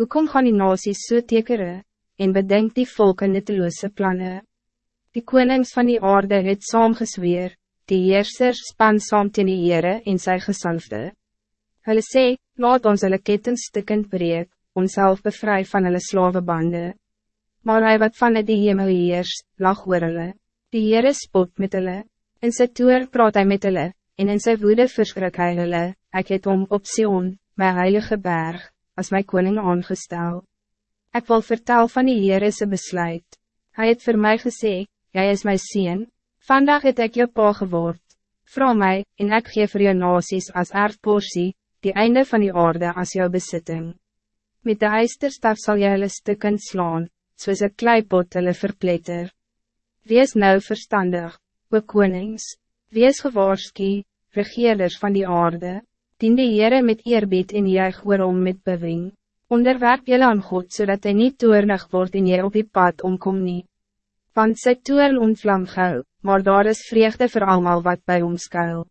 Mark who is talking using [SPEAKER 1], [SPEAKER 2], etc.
[SPEAKER 1] Hoe kom gaan die nasies so tekere, en bedenk die volken nutteloze plannen? Die konings van die aarde het saamgesweer, die heersers span saam teen die Heere en sy gesalfde. Hulle sê, laat ons hulle ketens stikkend breek, onszelf bevry van hulle slavebande. Maar hij wat van die hemel heers, lag oor hulle. Die Heere spot met hulle, in sy toer praat hy met hulle, en in sy woede verskrik hy hulle, ek het om op Sion, my heilige berg, als my koning aangestel. Ik wil vertel van die Heere sy besluit. Hij het voor mij gezegd, Jij is mijn sien, vandaag het ik je pa geword. Vrouw mij, en ik geef voor je nasies als erfportie, die einde van die orde als jouw bezitting. Met de ijsterstaf zal jy hulle stukken slaan, soos een kleipot hulle verpletter. Wees nou verstandig, we konings, wees gewaarski, regeerders van die aarde, dien die Heere met eerbied en juig waarom met bewing. Onderwerp jylle aan God, zodat hij niet toernig wordt en jy op die pad omkom niet want sy toer ontvlam gauw, maar daar is vreugde voor allemaal wat bij ons skuil.